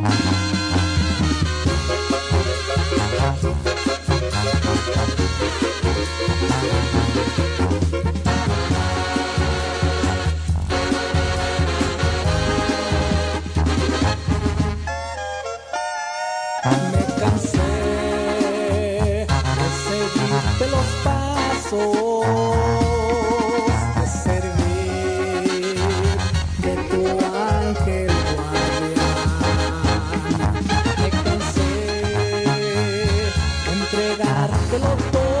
Me cansé de seguirte los pasos. entregártelo todo.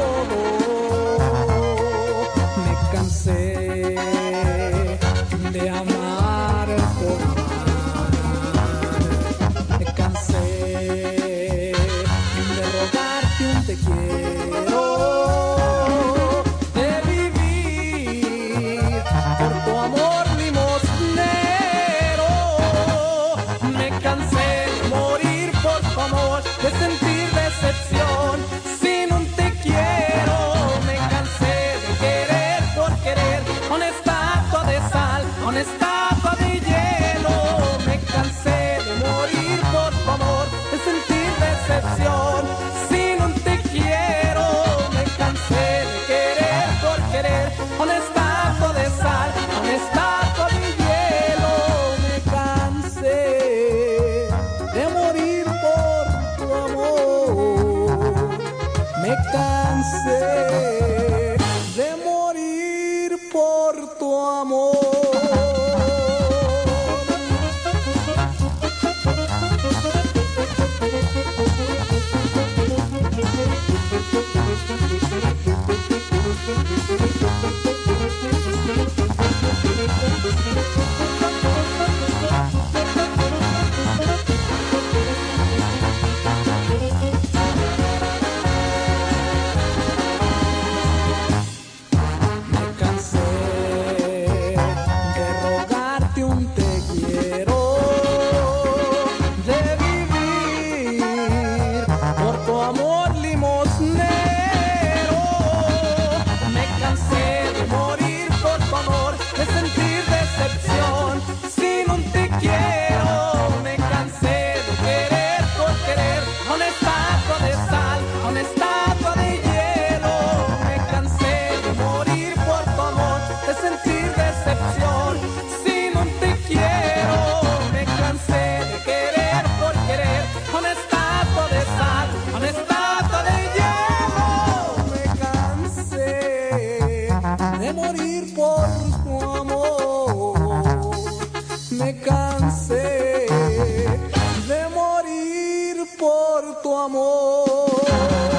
me cansé de morir por tu amor. amor.